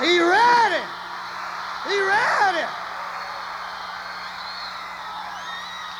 He ready. He ready.